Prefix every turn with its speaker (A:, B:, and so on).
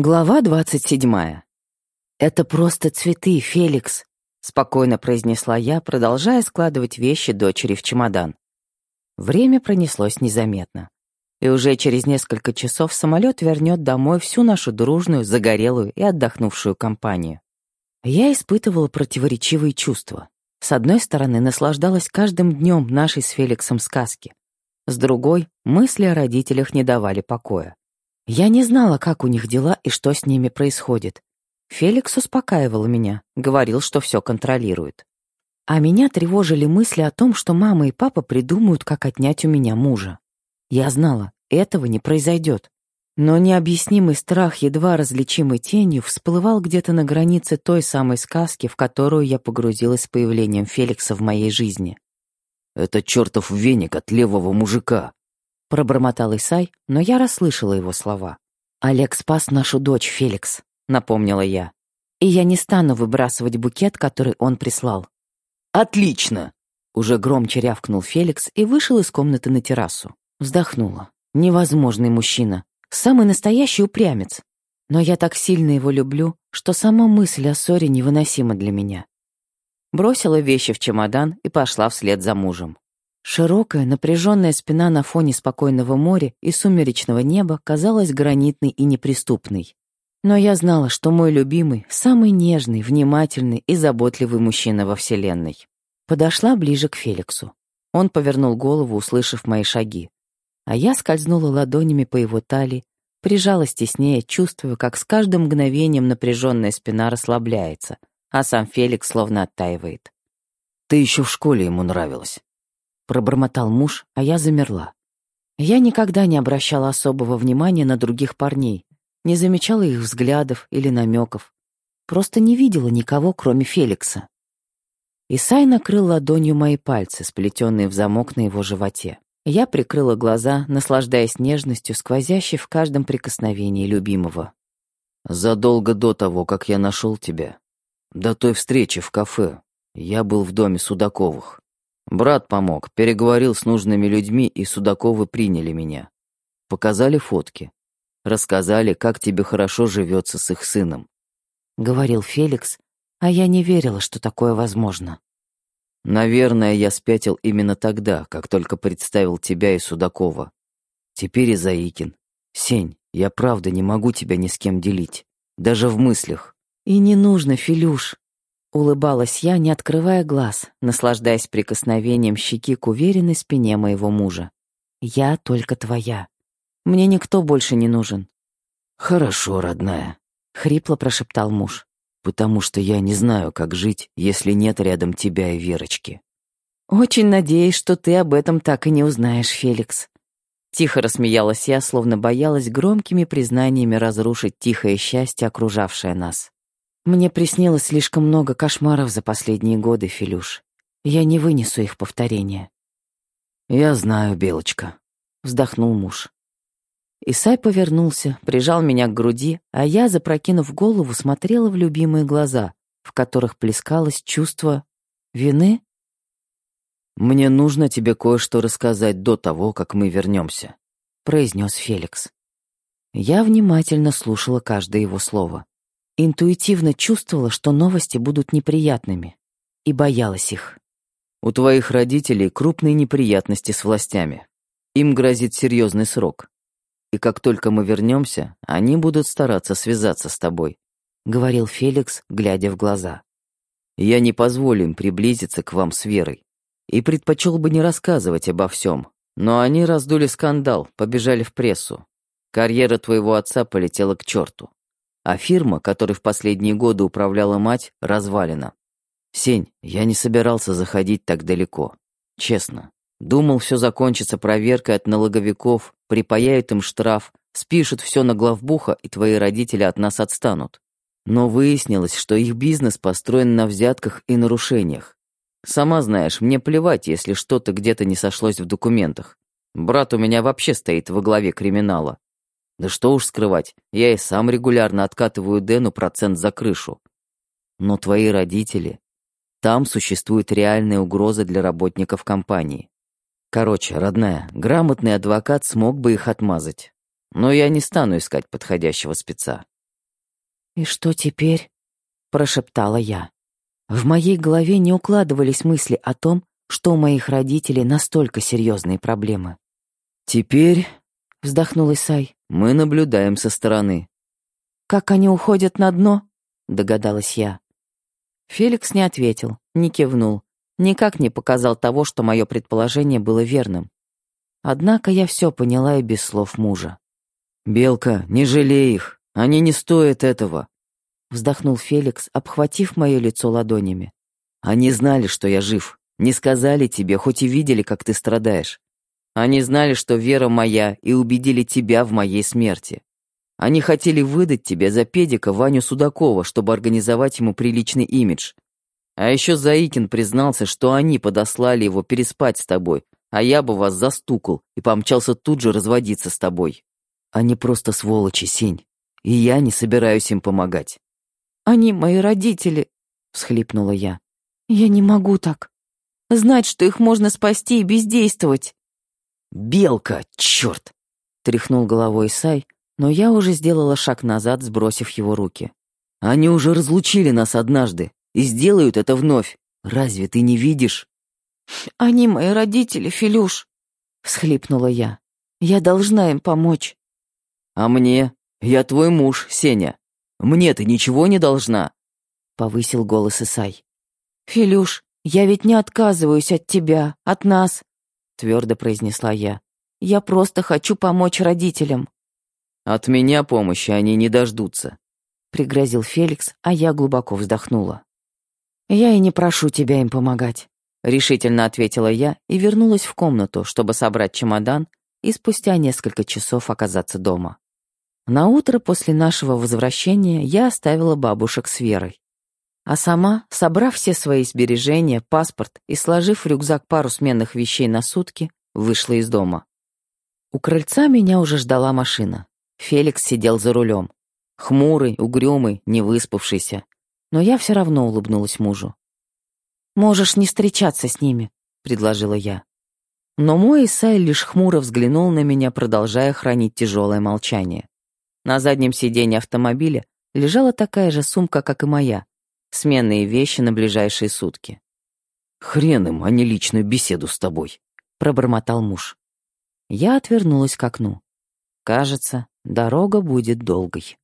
A: Глава двадцать седьмая. «Это просто цветы, Феликс», — спокойно произнесла я, продолжая складывать вещи дочери в чемодан. Время пронеслось незаметно. И уже через несколько часов самолет вернет домой всю нашу дружную, загорелую и отдохнувшую компанию. Я испытывала противоречивые чувства. С одной стороны, наслаждалась каждым днем нашей с Феликсом сказки. С другой, мысли о родителях не давали покоя. Я не знала, как у них дела и что с ними происходит. Феликс успокаивал меня, говорил, что все контролирует. А меня тревожили мысли о том, что мама и папа придумают, как отнять у меня мужа. Я знала, этого не произойдет. Но необъяснимый страх, едва различимой тенью, всплывал где-то на границе той самой сказки, в которую я погрузилась с появлением Феликса в моей жизни.
B: «Это чертов веник от левого мужика»,
A: Пробормотал Исай, но я расслышала его слова. «Олег спас нашу дочь, Феликс», — напомнила я. «И я не стану выбрасывать букет, который он прислал».
B: «Отлично!»
A: Уже громче рявкнул Феликс и вышел из комнаты на террасу. Вздохнула. Невозможный мужчина. Самый настоящий упрямец. Но я так сильно его люблю, что сама мысль о ссоре невыносима для меня. Бросила вещи в чемодан и пошла вслед за мужем. Широкая, напряженная спина на фоне спокойного моря и сумеречного неба казалась гранитной и неприступной. Но я знала, что мой любимый — самый нежный, внимательный и заботливый мужчина во Вселенной. Подошла ближе к Феликсу. Он повернул голову, услышав мои шаги. А я скользнула ладонями по его талии, прижалась теснее, чувствуя, как с каждым мгновением напряженная спина расслабляется, а сам Феликс словно оттаивает.
B: «Ты еще в школе ему нравилась»,
A: пробормотал муж, а я замерла. Я никогда не обращала особого внимания на других парней, не замечала их взглядов или намеков, просто не видела никого, кроме Феликса. Исай накрыл ладонью мои пальцы, сплетенные в замок на его животе. Я прикрыла глаза, наслаждаясь нежностью, сквозящей в каждом прикосновении любимого.
B: «Задолго до того, как я нашел тебя, до той встречи в кафе, я был в доме Судаковых. Брат помог, переговорил с нужными людьми, и Судаковы приняли меня. Показали фотки. Рассказали, как тебе хорошо живется с их сыном.
A: Говорил Феликс, а я не верила, что такое возможно.
B: Наверное, я спятил именно тогда, как только представил тебя и Судакова. Теперь и Заикин. Сень, я правда не могу тебя ни с кем делить. Даже в мыслях.
A: И не нужно, Филюш. Улыбалась я, не открывая глаз, наслаждаясь прикосновением щеки к уверенной спине моего мужа. «Я только твоя. Мне никто больше не нужен».
B: «Хорошо, родная», —
A: хрипло прошептал муж.
B: «Потому что я не знаю, как жить, если нет рядом тебя и Верочки».
A: «Очень надеюсь, что ты об этом так и не узнаешь, Феликс». Тихо рассмеялась я, словно боялась громкими признаниями разрушить тихое счастье, окружавшее нас. Мне приснилось слишком много кошмаров за последние годы, Филюш. Я не вынесу их повторения.
B: Я знаю, Белочка,
A: вздохнул муж. Исай повернулся, прижал меня к груди, а я, запрокинув голову, смотрела в любимые глаза, в которых плескалось чувство вины.
B: «Мне нужно тебе кое-что рассказать до того, как мы вернемся», — произнес Феликс.
A: Я внимательно слушала каждое его слово. Интуитивно чувствовала, что новости будут неприятными, и боялась их.
B: «У твоих родителей крупные неприятности с властями. Им грозит серьезный срок. И как только мы вернемся, они будут стараться связаться с тобой», — говорил Феликс, глядя в глаза. «Я не позволю им приблизиться к вам с Верой. И предпочел бы не рассказывать обо всем, но они раздули скандал, побежали в прессу. Карьера твоего отца полетела к черту а фирма, которой в последние годы управляла мать, развалена. Сень, я не собирался заходить так далеко. Честно. Думал, все закончится проверкой от налоговиков, припаяют им штраф, спишут все на главбуха, и твои родители от нас отстанут. Но выяснилось, что их бизнес построен на взятках и нарушениях. Сама знаешь, мне плевать, если что-то где-то не сошлось в документах. Брат у меня вообще стоит во главе криминала. Да что уж скрывать, я и сам регулярно откатываю Дэну процент за крышу. Но твои родители... Там существует реальная угроза для работников компании. Короче, родная, грамотный адвокат смог бы их отмазать. Но я не стану искать подходящего спеца.
A: «И что теперь?» — прошептала я. В моей голове не укладывались мысли о том, что у моих родителей настолько серьезные проблемы.
B: «Теперь», —
A: вздохнул Исай, —
B: «мы наблюдаем со стороны».
A: «Как они уходят на дно?» — догадалась я. Феликс не ответил, не кивнул, никак не показал того, что мое предположение было верным. Однако я все поняла и без слов мужа.
B: «Белка, не жалей их, они не стоят этого», —
A: вздохнул Феликс, обхватив мое лицо ладонями.
B: «Они знали, что я жив, не сказали тебе, хоть и видели, как ты страдаешь. Они знали, что вера моя, и убедили тебя в моей смерти. Они хотели выдать тебе за педика Ваню Судакова, чтобы организовать ему приличный имидж. А еще Заикин признался, что они подослали его переспать с тобой, а я бы вас застукал и помчался тут же разводиться с тобой. Они просто сволочи, Сень, и я не собираюсь им помогать.
A: «Они мои родители», — всхлипнула я. «Я не могу так. Знать, что их можно спасти и бездействовать».
B: «Белка, черт!» — тряхнул головой Сай, но я уже сделала шаг назад, сбросив его руки. «Они уже разлучили нас однажды и сделают это вновь. Разве ты не видишь?»
A: «Они мои родители, Филюш», — всхлипнула я. «Я должна им помочь».
B: «А мне? Я твой муж, Сеня. Мне ты ничего не должна», — повысил голос Исай.
A: «Филюш, я ведь не отказываюсь от тебя, от нас», — твердо произнесла я. «Я просто хочу помочь родителям».
B: От меня помощи они не дождутся», —
A: пригрозил Феликс, а я глубоко вздохнула. «Я и не прошу тебя им помогать», — решительно ответила я и вернулась в комнату, чтобы собрать чемодан и спустя несколько часов оказаться дома. На утро после нашего возвращения я оставила бабушек с Верой. А сама, собрав все свои сбережения, паспорт и сложив в рюкзак пару сменных вещей на сутки, вышла из дома. У крыльца меня уже ждала машина. Феликс сидел за рулем. Хмурый, угрюмый, невыспавшийся. Но я все равно улыбнулась мужу. «Можешь не встречаться с ними», — предложила я. Но мой Исай лишь хмуро взглянул на меня, продолжая хранить тяжелое молчание. На заднем сиденье автомобиля лежала такая же сумка, как и моя. Сменные вещи на ближайшие сутки.
B: «Хрен им, а не личную беседу с тобой», — пробормотал муж.
A: Я отвернулась к окну. Кажется, Дорога будет долгой.